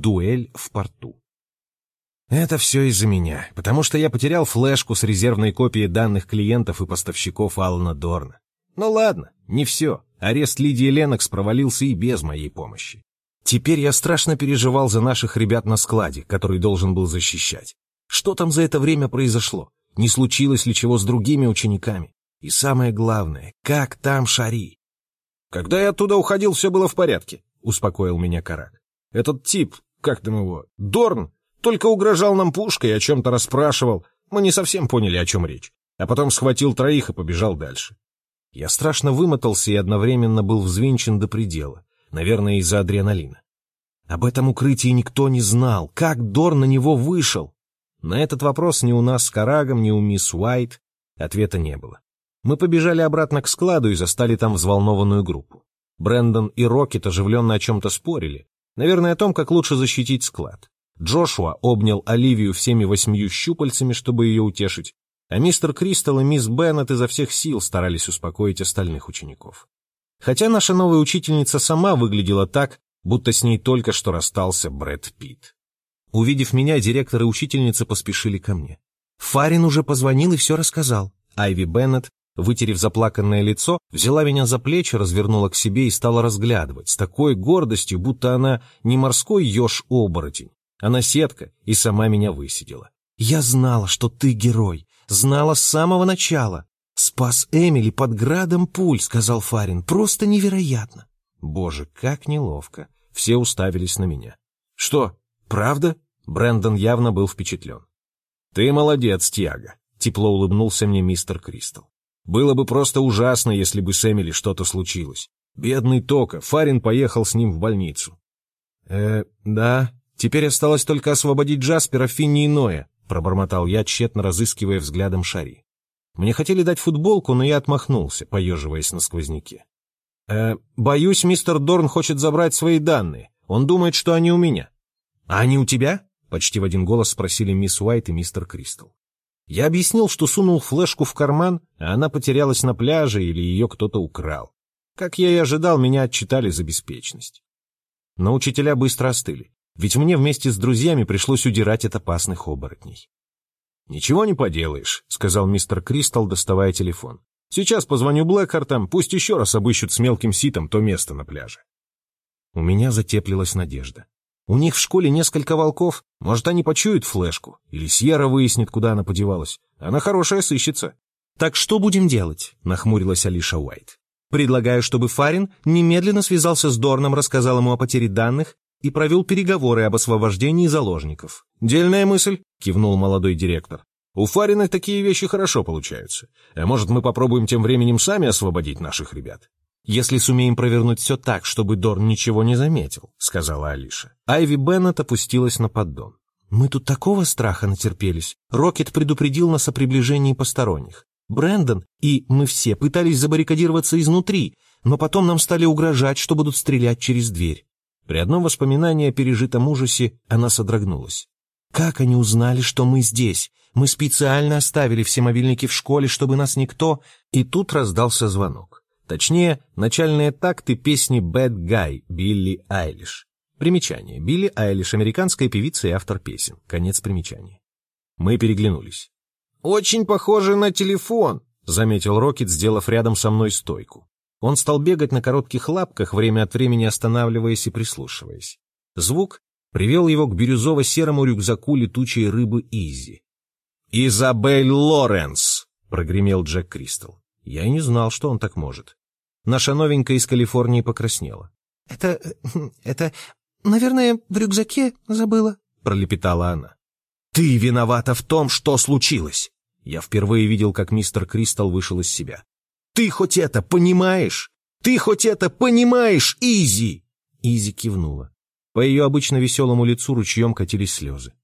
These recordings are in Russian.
Дуэль в порту. Это все из-за меня, потому что я потерял флешку с резервной копией данных клиентов и поставщиков Алана Дорна. Ну ладно, не все. Арест Лидии Ленокс провалился и без моей помощи. Теперь я страшно переживал за наших ребят на складе, который должен был защищать. Что там за это время произошло? Не случилось ли чего с другими учениками? И самое главное, как там Шари? Когда я оттуда уходил, все было в порядке, успокоил меня Карак. Этот тип, как там его, Дорн, только угрожал нам пушкой и о чем-то расспрашивал. Мы не совсем поняли, о чем речь. А потом схватил троих и побежал дальше. Я страшно вымотался и одновременно был взвинчен до предела. Наверное, из-за адреналина. Об этом укрытии никто не знал. Как Дор на него вышел? На этот вопрос ни у нас с Карагом, ни у мисс Уайт ответа не было. Мы побежали обратно к складу и застали там взволнованную группу. Брэндон и Рокет оживленно о чем-то спорили. Наверное, о том, как лучше защитить склад. Джошуа обнял Оливию всеми восьмью щупальцами, чтобы ее утешить, а мистер Кристал и мисс Беннет изо всех сил старались успокоить остальных учеников. Хотя наша новая учительница сама выглядела так, будто с ней только что расстался Брэд Питт. Увидев меня, директор и учительница поспешили ко мне. Фарин уже позвонил и все рассказал. Айви Беннет, вытерев заплаканное лицо, взяла меня за плечи, развернула к себе и стала разглядывать с такой гордостью, будто она не морской еж-оборотень, она сетка и сама меня высидела. «Я знала, что ты герой. Знала с самого начала. Спас Эмили под градом пуль», — сказал Фарин. «Просто невероятно». Боже, как неловко. Все уставились на меня. «Что, правда?» Брэндон явно был впечатлен. «Ты молодец, Тиаго», — тепло улыбнулся мне мистер Кристал. «Было бы просто ужасно, если бы с Эмили что-то случилось. Бедный Тока, Фарин поехал с ним в больницу». «Э, да, теперь осталось только освободить Джаспера, Финни и Ноя», — пробормотал я, тщетно разыскивая взглядом Шари. Мне хотели дать футболку, но я отмахнулся, поеживаясь на сквозняке. «Э, боюсь, мистер Дорн хочет забрать свои данные. Он думает, что они у меня». «А они у тебя?» — почти в один голос спросили мисс Уайт и мистер Кристал. Я объяснил, что сунул флешку в карман, а она потерялась на пляже или ее кто-то украл. Как я и ожидал, меня отчитали за беспечность. Но учителя быстро остыли, ведь мне вместе с друзьями пришлось удирать от опасных оборотней. «Ничего не поделаешь», — сказал мистер Кристал, доставая телефон. Сейчас позвоню Блэкхартам, пусть еще раз обыщут с мелким ситом то место на пляже. У меня затеплилась надежда. У них в школе несколько волков, может, они почуют флешку, или Сьерра выяснит, куда она подевалась. Она хорошая сыщется. «Так что будем делать?» — нахмурилась Алиша Уайт. «Предлагаю, чтобы Фарин немедленно связался с Дорном, рассказал ему о потере данных и провел переговоры об освобождении заложников». «Дельная мысль», — кивнул молодой директор. У Фарина такие вещи хорошо получаются. А может, мы попробуем тем временем сами освободить наших ребят? «Если сумеем провернуть все так, чтобы Дорн ничего не заметил», — сказала Алиша. Айви Беннет опустилась на поддон. «Мы тут такого страха натерпелись. Рокет предупредил нас о приближении посторонних. Брэндон и мы все пытались забаррикадироваться изнутри, но потом нам стали угрожать, что будут стрелять через дверь». При одном воспоминании о пережитом ужасе она содрогнулась. «Как они узнали, что мы здесь? Мы специально оставили все мобильники в школе, чтобы нас никто...» И тут раздался звонок. Точнее, начальные такты песни «Bad Guy» Билли Айлиш. Примечание. Билли Айлиш – американская певица и автор песен. Конец примечания. Мы переглянулись. «Очень похоже на телефон», — заметил Рокет, сделав рядом со мной стойку. Он стал бегать на коротких лапках, время от времени останавливаясь и прислушиваясь. Звук привел его к бирюзово-серому рюкзаку летучей рыбы Изи. «Изабель Лоренс!» — прогремел Джек Кристал. Я и не знал, что он так может. Наша новенькая из Калифорнии покраснела. «Это... это... наверное, в рюкзаке забыла», — пролепетала она. «Ты виновата в том, что случилось!» Я впервые видел, как мистер Кристал вышел из себя. «Ты хоть это понимаешь? Ты хоть это понимаешь, Изи?» Изи кивнула. По ее обычно веселому лицу ручьем катились слезы.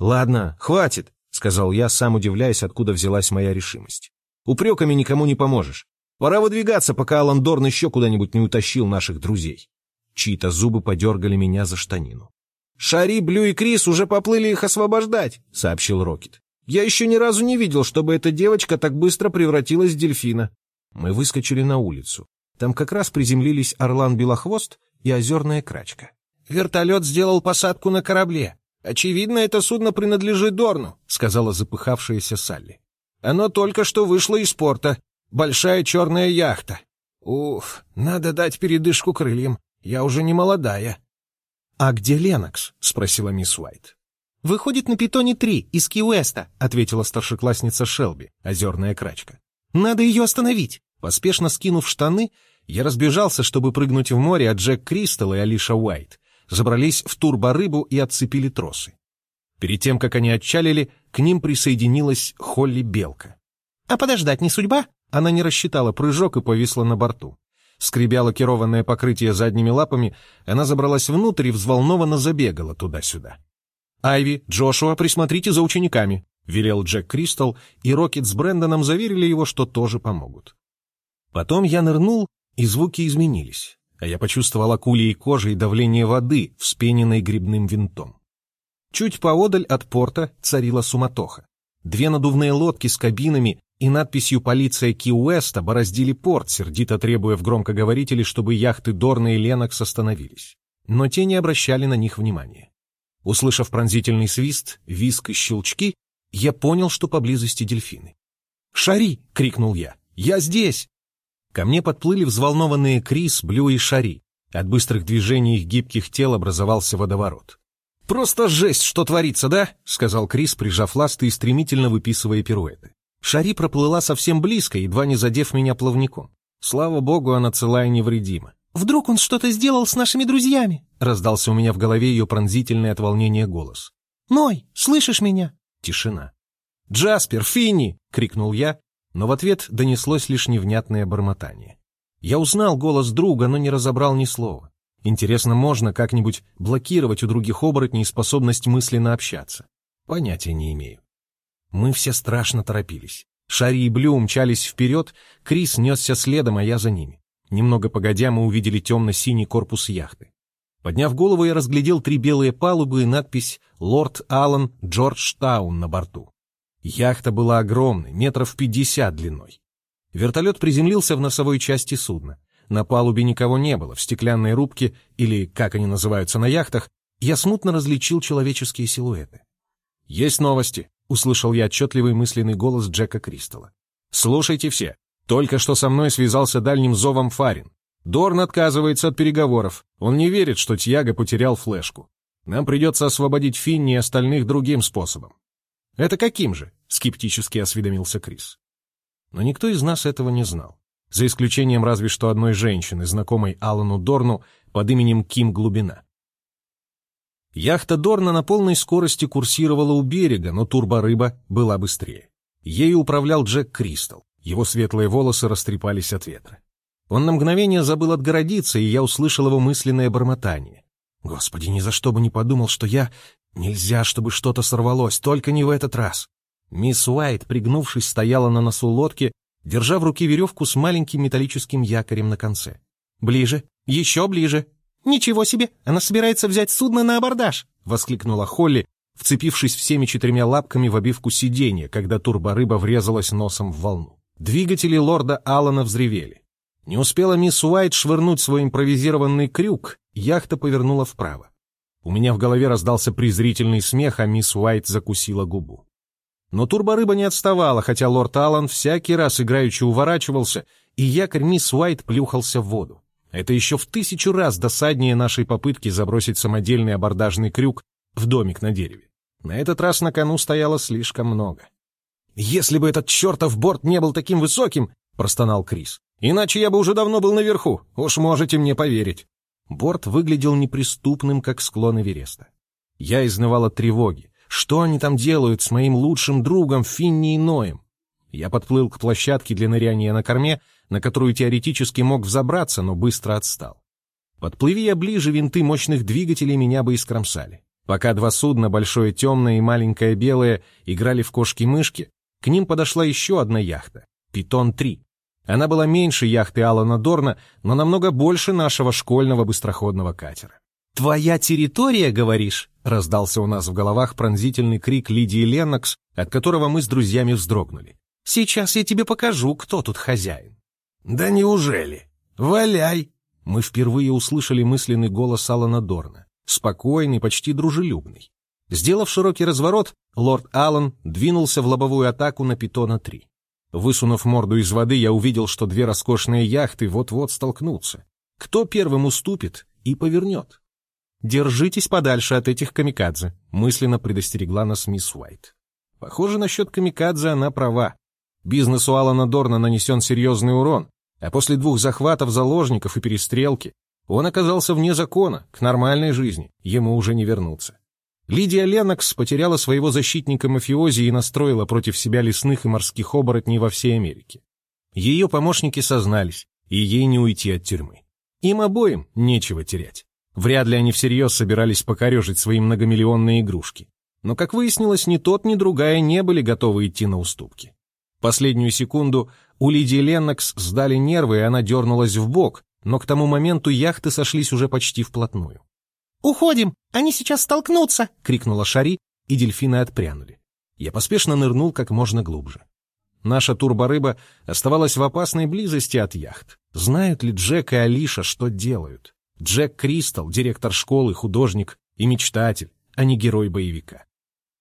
«Ладно, хватит. — сказал я, сам удивляясь, откуда взялась моя решимость. «Упреками никому не поможешь. Пора выдвигаться, пока Алан Дорн еще куда-нибудь не утащил наших друзей». Чьи-то зубы подергали меня за штанину. «Шари, Блю и Крис уже поплыли их освобождать», — сообщил Рокет. «Я еще ни разу не видел, чтобы эта девочка так быстро превратилась в дельфина». Мы выскочили на улицу. Там как раз приземлились орлан Белохвост и озерная крачка. Вертолет сделал посадку на корабле. Очевидно, это судно принадлежит Дорну», — сказала запыхавшаяся Салли. «Оно только что вышло из порта. Большая черная яхта. Уф, надо дать передышку крыльям. Я уже не молодая». «А где Ленокс?» — спросила мисс Уайт. «Выходит на Питоне-3 из Ки-Уэста», — ответила старшеклассница Шелби, озерная крачка. «Надо ее остановить!» Поспешно скинув штаны, я разбежался, чтобы прыгнуть в море, а Джек Кристал и Алиша Уайт забрались в турборыбу и отцепили тросы. Перед тем, как они отчалили, к ним присоединилась Холли Белка. «А подождать не судьба?» Она не рассчитала прыжок и повисла на борту. Скребя лакированное покрытие задними лапами, она забралась внутрь и взволнованно забегала туда-сюда. «Айви, Джошуа, присмотрите за учениками», — велел Джек Кристал, и Рокет с Брэндоном заверили его, что тоже помогут. Потом я нырнул, и звуки изменились, а я почувствовал акулией кожи и давление воды, вспененной грибным винтом. Чуть поодаль от порта царила суматоха. Две надувные лодки с кабинами и надписью «Полиция Ки-Уэста» бороздили порт, сердито требуя в громкоговорителе, чтобы яхты Дорна и Ленокс остановились. Но те не обращали на них внимания. Услышав пронзительный свист, виск и щелчки, я понял, что поблизости дельфины. «Шари!» — крикнул я. «Я здесь!» Ко мне подплыли взволнованные Крис, Блю и Шари. От быстрых движений их гибких тел образовался водоворот. «Просто жесть, что творится, да?» — сказал Крис, прижав ласты и стремительно выписывая пируэты. Шари проплыла совсем близко, едва не задев меня плавником. Слава богу, она цела и невредима. «Вдруг он что-то сделал с нашими друзьями?» — раздался у меня в голове ее пронзительный от волнения голос. «Ной, слышишь меня?» Тишина. «Джаспер, Финни!» — крикнул я, но в ответ донеслось лишь невнятное бормотание. Я узнал голос друга, но не разобрал ни слова. Интересно, можно как-нибудь блокировать у других оборотней способность мысленно общаться? Понятия не имею. Мы все страшно торопились. Шари и Блю умчались вперед, Крис несся следом, а я за ними. Немного погодя, мы увидели темно-синий корпус яхты. Подняв голову, я разглядел три белые палубы и надпись «Лорд Аллан Джорджтаун» на борту. Яхта была огромной, метров пятьдесят длиной. Вертолет приземлился в носовой части судна. На палубе никого не было, в стеклянной рубке, или, как они называются на яхтах, я смутно различил человеческие силуэты. «Есть новости», — услышал я отчетливый мысленный голос Джека Кристалла. «Слушайте все. Только что со мной связался дальним зовом Фарин. Дорн отказывается от переговоров. Он не верит, что Тьяго потерял флешку. Нам придется освободить Финни и остальных другим способом. «Это каким же?» — скептически осведомился Крис. Но никто из нас этого не знал, за исключением разве что одной женщины, знакомой Алану Дорну под именем Ким Глубина. Яхта Дорна на полной скорости курсировала у берега, но турборыба была быстрее. Ею управлял Джек Кристал. Его светлые волосы растрепались от ветра. Он на мгновение забыл отгородиться, и я услышал его мысленное бормотание. Господи, ни за что бы не подумал, что я Нельзя, чтобы что-то сорвалось, только не в этот раз. Мисс Уайт, пригнувшись, стояла на носу лодки, держа в руке веревку с маленьким металлическим якорем на конце. «Ближе, еще ближе!» «Ничего себе, она собирается взять судно на абордаж!» — воскликнула Холли, вцепившись всеми четырьмя лапками в обивку сиденья, когда турборыба врезалась носом в волну. Двигатели лорда Аллана взревели. Не успела мисс Уайт швырнуть свой импровизированный крюк, яхта повернула вправо. У меня в голове раздался презрительный смех, а мисс Уайт закусила губу. Но турборыба не отставала, хотя лорд Аллан всякий раз играючи уворачивался, и якорь мисс Уайт плюхался в воду. Это еще в тысячу раз досаднее нашей попытки забросить самодельный абордажный крюк в домик на дереве. На этот раз на кону стояло слишком много. «Если бы этот чертов борт не был таким высоким!» — простонал Крис. «Иначе я бы уже давно был наверху, уж можете мне поверить». Борт выглядел неприступным, как склон Эвереста. Я изнывал от тревоги. Что они там делают с моим лучшим другом Финни и Ноем? Я подплыл к площадке для ныряния на корме, на которую теоретически мог взобраться, но быстро отстал. Подплыви я ближе, винты мощных двигателей меня бы искромсали. Пока два судна, большое темное и маленькое белое, играли в кошки-мышки, к ним подошла еще одна яхта — «Питон-3». Она была меньше яхты Алана Дорна, но намного больше нашего школьного быстроходного катера. «Твоя территория, говоришь?» — раздался у нас в головах пронзительный крик Лидии Леннокс, от которого мы с друзьями вздрогнули. «Сейчас я тебе покажу, кто тут хозяин». «Да неужели? Валяй!» Мы впервые услышали мысленный голос Алана Дорна. спокойный, почти дружелюбный. Сделав широкий разворот, лорд Аллан двинулся в лобовую атаку на Питона-3. Высунув морду из воды, я увидел, что две роскошные яхты вот-вот столкнутся. Кто первым уступит и повернет? «Держитесь подальше от этих камикадзе», — мысленно предостерегла нас мисс Уайт. Похоже, насчет камикадзе она права. Бизнесу Алана Дорна нанесен серьезный урон, а после двух захватов заложников и перестрелки он оказался вне закона, к нормальной жизни, ему уже не вернуться. Лидия Ленокс потеряла своего защитника мафиози и настроила против себя лесных и морских оборотней во всей Америке. Ее помощники сознались, и ей не уйти от тюрьмы. Им обоим нечего терять. Вряд ли они всерьез собирались покорежить свои многомиллионные игрушки. Но, как выяснилось, ни тот, ни другая не были готовы идти на уступки. Последнюю секунду у Лидии Леннокс сдали нервы, и она дернулась в бок, но к тому моменту яхты сошлись уже почти вплотную. «Уходим! Они сейчас столкнутся!» — крикнула Шари, и дельфины отпрянули. Я поспешно нырнул как можно глубже. Наша турборыба оставалась в опасной близости от яхт. Знают ли Джек и Алиша, что делают? Джек Кристал, директор школы, художник и мечтатель, а не герой боевика.